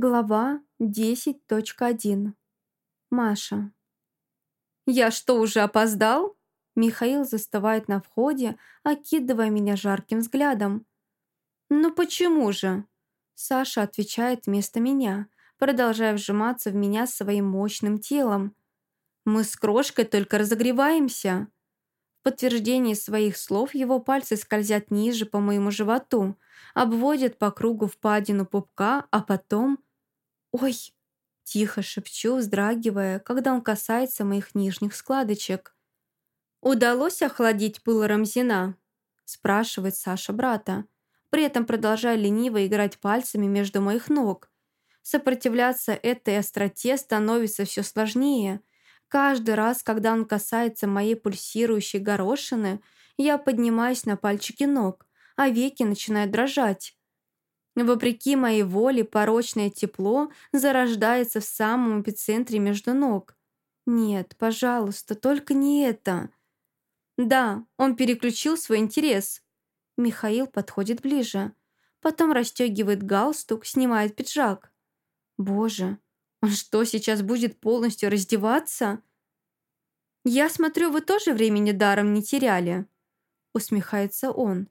Глава 10.1. Маша. «Я что, уже опоздал?» Михаил застывает на входе, окидывая меня жарким взглядом. «Ну почему же?» Саша отвечает вместо меня, продолжая вжиматься в меня своим мощным телом. «Мы с крошкой только разогреваемся». В подтверждение своих слов его пальцы скользят ниже по моему животу, обводят по кругу впадину пупка, а потом «Ой!» – тихо шепчу, вздрагивая, когда он касается моих нижних складочек. «Удалось охладить пыл Рамзина?» – спрашивает Саша брата, при этом продолжая лениво играть пальцами между моих ног. Сопротивляться этой остроте становится все сложнее. Каждый раз, когда он касается моей пульсирующей горошины, я поднимаюсь на пальчики ног, а веки начинают дрожать. Вопреки моей воле, порочное тепло зарождается в самом эпицентре между ног. Нет, пожалуйста, только не это. Да, он переключил свой интерес. Михаил подходит ближе. Потом расстегивает галстук, снимает пиджак. Боже, он что, сейчас будет полностью раздеваться? Я смотрю, вы тоже времени даром не теряли. Усмехается он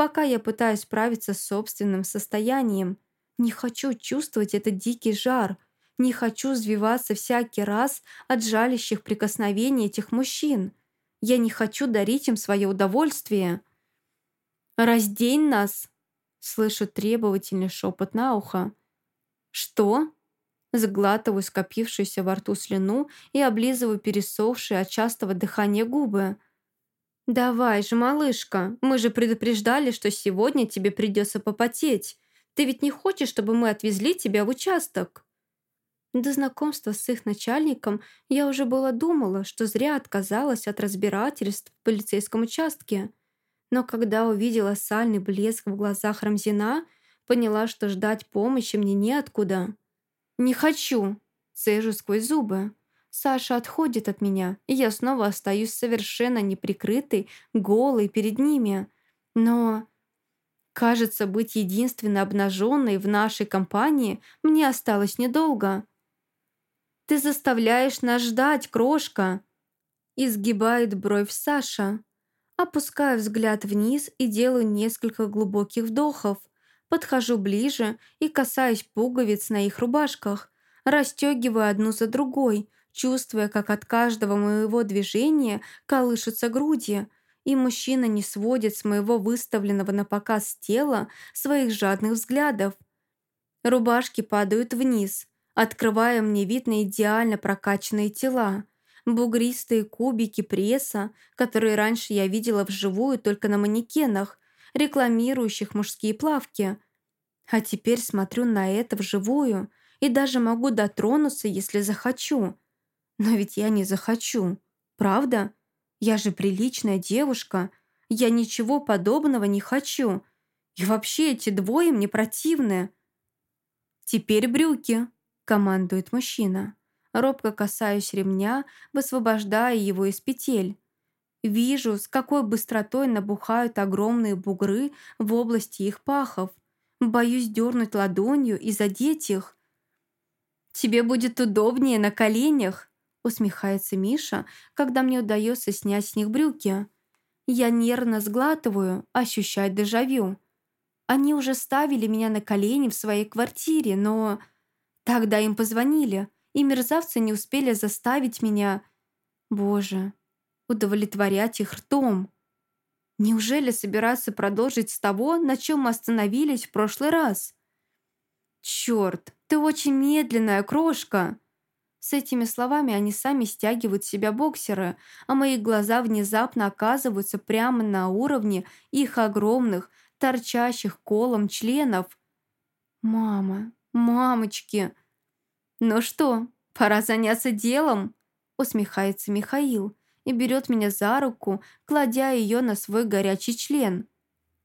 пока я пытаюсь справиться с собственным состоянием. Не хочу чувствовать этот дикий жар, не хочу взвиваться всякий раз от жалящих прикосновений этих мужчин. Я не хочу дарить им свое удовольствие. «Раздень нас!» Слышу требовательный шепот на ухо. «Что?» Сглатываю скопившуюся во рту слюну и облизываю пересохшие от частого дыхания губы. «Давай же, малышка, мы же предупреждали, что сегодня тебе придется попотеть. Ты ведь не хочешь, чтобы мы отвезли тебя в участок?» До знакомства с их начальником я уже было думала, что зря отказалась от разбирательств в полицейском участке. Но когда увидела сальный блеск в глазах Рамзина, поняла, что ждать помощи мне неоткуда. «Не хочу!» – цежу сквозь зубы. Саша отходит от меня, и я снова остаюсь совершенно неприкрытой, голой перед ними. Но, кажется, быть единственно обнаженной в нашей компании мне осталось недолго. «Ты заставляешь нас ждать, крошка!» Изгибает бровь Саша. Опускаю взгляд вниз и делаю несколько глубоких вдохов. Подхожу ближе и касаюсь пуговиц на их рубашках. Расстегиваю одну за другой – чувствуя, как от каждого моего движения колышутся груди, и мужчина не сводит с моего выставленного на показ тела своих жадных взглядов. Рубашки падают вниз, открывая мне вид на идеально прокачанные тела, бугристые кубики пресса, которые раньше я видела вживую только на манекенах, рекламирующих мужские плавки. А теперь смотрю на это вживую и даже могу дотронуться, если захочу – но ведь я не захочу. Правда? Я же приличная девушка. Я ничего подобного не хочу. И вообще эти двое мне противны. «Теперь брюки», — командует мужчина. Робко касаюсь ремня, высвобождая его из петель. Вижу, с какой быстротой набухают огромные бугры в области их пахов. Боюсь дернуть ладонью и задеть их. «Тебе будет удобнее на коленях», усмехается Миша, когда мне удается снять с них брюки. Я нервно сглатываю, ощущая дежавю. Они уже ставили меня на колени в своей квартире, но... Тогда им позвонили, и мерзавцы не успели заставить меня... Боже, удовлетворять их ртом. Неужели собираться продолжить с того, на чем мы остановились в прошлый раз? Черт, ты очень медленная, крошка!» С этими словами они сами стягивают с себя боксеры, а мои глаза внезапно оказываются прямо на уровне их огромных, торчащих колом членов. «Мама, мамочки!» «Ну что, пора заняться делом?» усмехается Михаил и берет меня за руку, кладя ее на свой горячий член.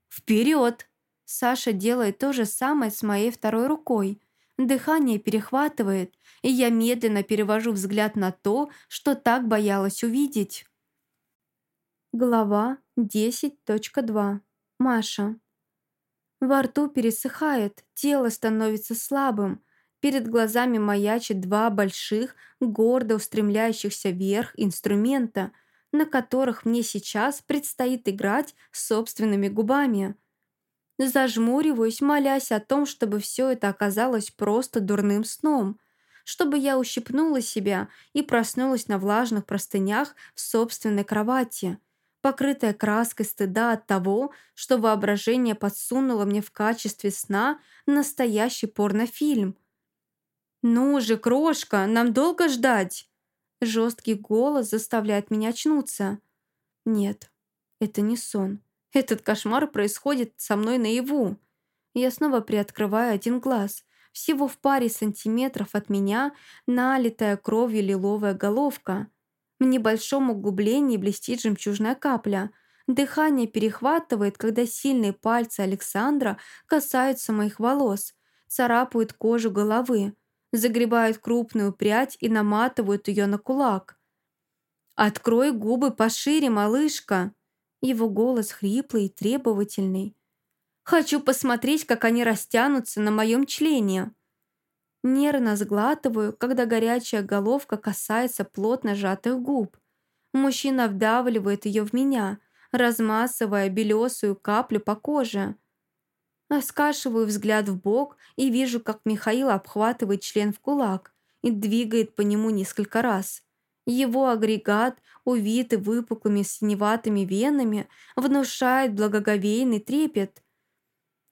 «Вперед!» Саша делает то же самое с моей второй рукой. Дыхание перехватывает, и я медленно перевожу взгляд на то, что так боялась увидеть. Глава 10.2. Маша. Во рту пересыхает, тело становится слабым. Перед глазами маячат два больших, гордо устремляющихся вверх инструмента, на которых мне сейчас предстоит играть собственными губами. Зажмуриваюсь, молясь о том, чтобы все это оказалось просто дурным сном, чтобы я ущипнула себя и проснулась на влажных простынях в собственной кровати, покрытая краской стыда от того, что воображение подсунуло мне в качестве сна настоящий порнофильм. «Ну же, крошка, нам долго ждать?» Жесткий голос заставляет меня очнуться. Нет, это не сон. Этот кошмар происходит со мной наяву. Я снова приоткрываю один глаз. Всего в паре сантиметров от меня налитая кровью лиловая головка. В небольшом углублении блестит жемчужная капля. Дыхание перехватывает, когда сильные пальцы Александра касаются моих волос, царапают кожу головы, загребают крупную прядь и наматывают ее на кулак. «Открой губы пошире, малышка!» Его голос хриплый и требовательный. «Хочу посмотреть, как они растянутся на моем члене». Нервно сглатываю, когда горячая головка касается плотно сжатых губ. Мужчина вдавливает ее в меня, размасывая белесую каплю по коже. Оскашиваю взгляд в бок и вижу, как Михаил обхватывает член в кулак и двигает по нему несколько раз. Его агрегат, увитый выпуклыми синеватыми венами, внушает благоговейный трепет.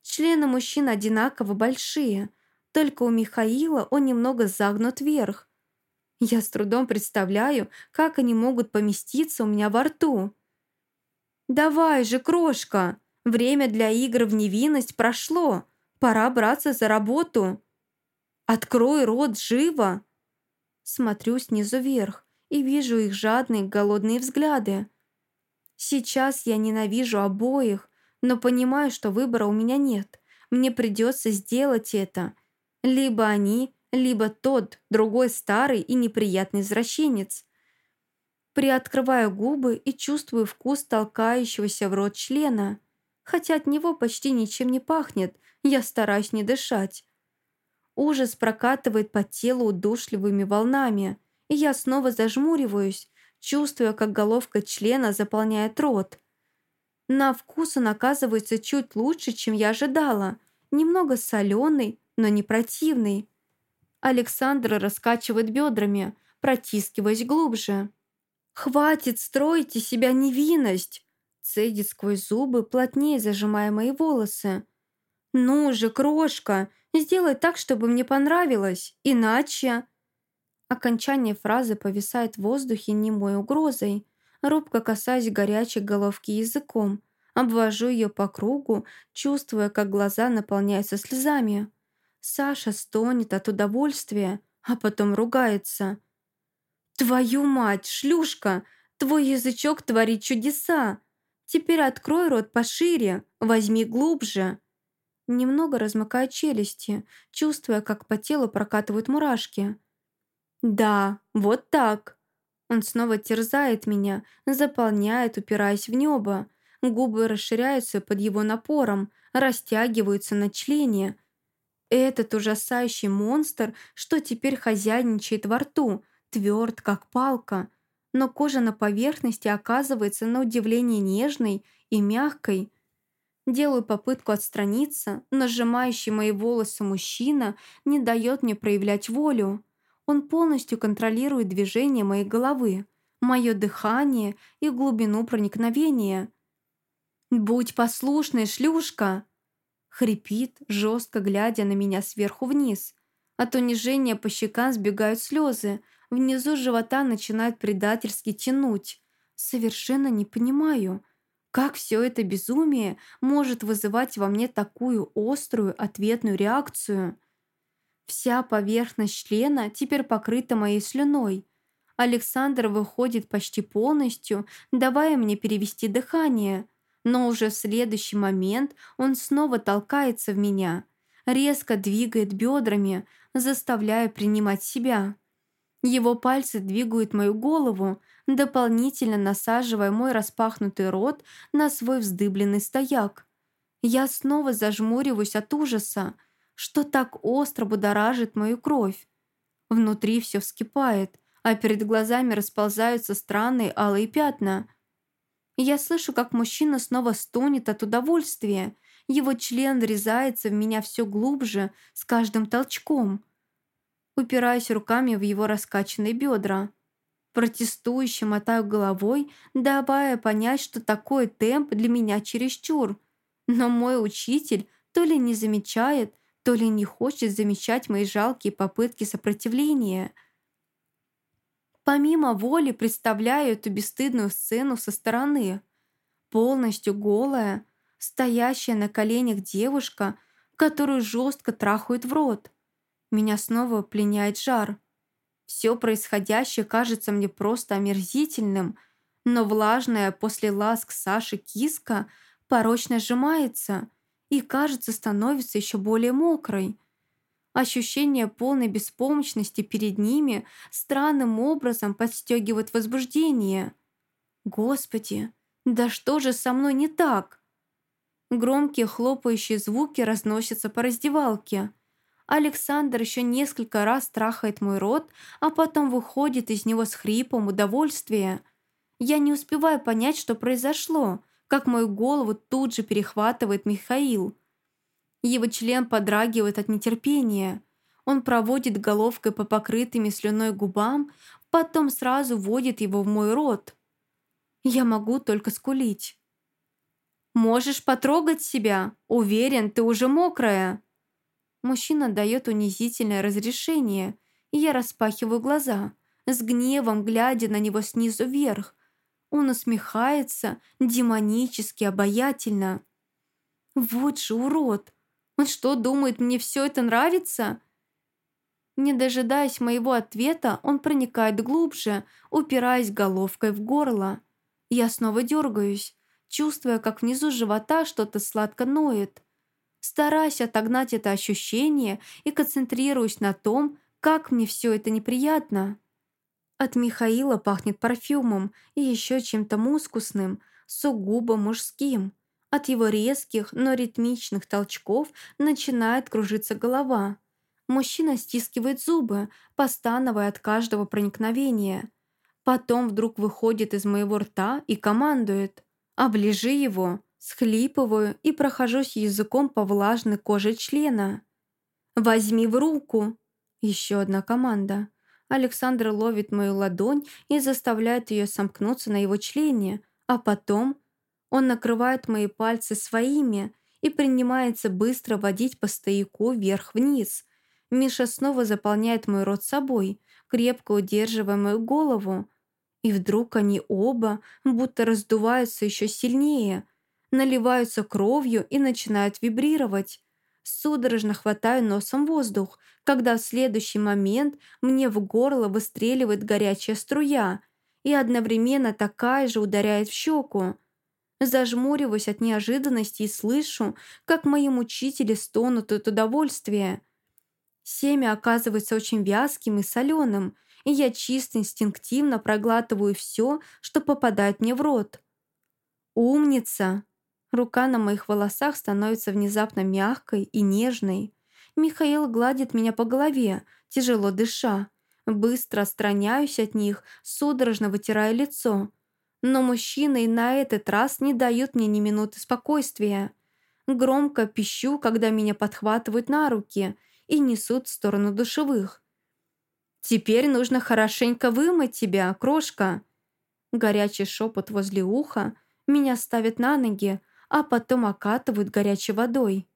Члены мужчин одинаково большие, только у Михаила он немного загнут вверх. Я с трудом представляю, как они могут поместиться у меня во рту. «Давай же, крошка! Время для игр в невинность прошло. Пора браться за работу!» «Открой рот живо!» Смотрю снизу вверх и вижу их жадные голодные взгляды. Сейчас я ненавижу обоих, но понимаю, что выбора у меня нет. Мне придется сделать это. Либо они, либо тот, другой старый и неприятный извращенец. Приоткрываю губы и чувствую вкус толкающегося в рот члена. Хотя от него почти ничем не пахнет, я стараюсь не дышать. Ужас прокатывает по телу удушливыми волнами и я снова зажмуриваюсь, чувствуя, как головка члена заполняет рот. На вкус он оказывается чуть лучше, чем я ожидала. Немного соленый, но не противный. Александра раскачивает бедрами, протискиваясь глубже. «Хватит строить из себя невинность!» Цедит сквозь зубы, плотнее зажимая мои волосы. «Ну же, крошка, сделай так, чтобы мне понравилось, иначе...» Окончание фразы повисает в воздухе немой угрозой. Робко касаясь горячей головки языком, обвожу ее по кругу, чувствуя, как глаза наполняются слезами. Саша стонет от удовольствия, а потом ругается. «Твою мать, шлюшка! Твой язычок творит чудеса! Теперь открой рот пошире, возьми глубже!» Немного размыкая челюсти, чувствуя, как по телу прокатывают мурашки. «Да, вот так». Он снова терзает меня, заполняет, упираясь в небо. Губы расширяются под его напором, растягиваются на члене. Этот ужасающий монстр, что теперь хозяйничает во рту, тверд, как палка. Но кожа на поверхности оказывается на удивление нежной и мягкой. Делаю попытку отстраниться, но сжимающий мои волосы мужчина не дает мне проявлять волю. Он полностью контролирует движение моей головы, мое дыхание и глубину проникновения. «Будь послушной, шлюшка!» Хрипит, жестко глядя на меня сверху вниз. От унижения по щекам сбегают слезы, внизу живота начинает предательски тянуть. Совершенно не понимаю, как все это безумие может вызывать во мне такую острую ответную реакцию. Вся поверхность члена теперь покрыта моей слюной. Александр выходит почти полностью, давая мне перевести дыхание. Но уже в следующий момент он снова толкается в меня, резко двигает бедрами, заставляя принимать себя. Его пальцы двигают мою голову, дополнительно насаживая мой распахнутый рот на свой вздыбленный стояк. Я снова зажмуриваюсь от ужаса, что так остро будоражит мою кровь. Внутри все вскипает, а перед глазами расползаются странные алые пятна. Я слышу, как мужчина снова стонет от удовольствия. Его член врезается в меня все глубже с каждым толчком. Упираюсь руками в его раскачанные бедра. Протестующе мотаю головой, давая понять, что такой темп для меня чересчур. Но мой учитель то ли не замечает, то ли не хочет замечать мои жалкие попытки сопротивления. Помимо воли представляю эту бесстыдную сцену со стороны. Полностью голая, стоящая на коленях девушка, которую жестко трахают в рот. Меня снова пленяет жар. Все происходящее кажется мне просто омерзительным, но влажная после ласк Саши киска порочно сжимается и, кажется, становится еще более мокрой. Ощущение полной беспомощности перед ними странным образом подстегивает возбуждение. Господи, да что же со мной не так? Громкие хлопающие звуки разносятся по раздевалке – Александр еще несколько раз трахает мой рот, а потом выходит из него с хрипом удовольствия. Я не успеваю понять, что произошло, как мою голову тут же перехватывает Михаил. Его член подрагивает от нетерпения. Он проводит головкой по покрытыми слюной губам, потом сразу вводит его в мой рот. Я могу только скулить. «Можешь потрогать себя? Уверен, ты уже мокрая!» Мужчина дает унизительное разрешение, и я распахиваю глаза, с гневом глядя на него снизу вверх. Он усмехается, демонически обаятельно. «Вот же урод! Он что, думает, мне все это нравится?» Не дожидаясь моего ответа, он проникает глубже, упираясь головкой в горло. Я снова дергаюсь, чувствуя, как внизу живота что-то сладко ноет стараясь отогнать это ощущение и концентрируясь на том, как мне все это неприятно. От Михаила пахнет парфюмом и еще чем-то мускусным, сугубо мужским. От его резких, но ритмичных толчков начинает кружиться голова. Мужчина стискивает зубы, постановая от каждого проникновения. Потом вдруг выходит из моего рта и командует «Оближи его!» Схлипываю и прохожусь языком по влажной коже члена. «Возьми в руку!» Еще одна команда. Александр ловит мою ладонь и заставляет ее сомкнуться на его члене, а потом он накрывает мои пальцы своими и принимается быстро водить по стояку вверх-вниз. Миша снова заполняет мой рот собой, крепко удерживая мою голову. И вдруг они оба будто раздуваются еще сильнее – наливаются кровью и начинают вибрировать. Судорожно хватаю носом воздух, когда в следующий момент мне в горло выстреливает горячая струя и одновременно такая же ударяет в щеку. Зажмуриваюсь от неожиданности и слышу, как мои мучители стонут от удовольствия. Семя оказывается очень вязким и соленым, и я чисто инстинктивно проглатываю все, что попадает мне в рот. «Умница!» Рука на моих волосах становится внезапно мягкой и нежной. Михаил гладит меня по голове, тяжело дыша. Быстро отстраняюсь от них, судорожно вытирая лицо. Но мужчины и на этот раз не дают мне ни минуты спокойствия. Громко пищу, когда меня подхватывают на руки и несут в сторону душевых. «Теперь нужно хорошенько вымыть тебя, крошка!» Горячий шепот возле уха меня ставит на ноги, а потом окатывают горячей водой.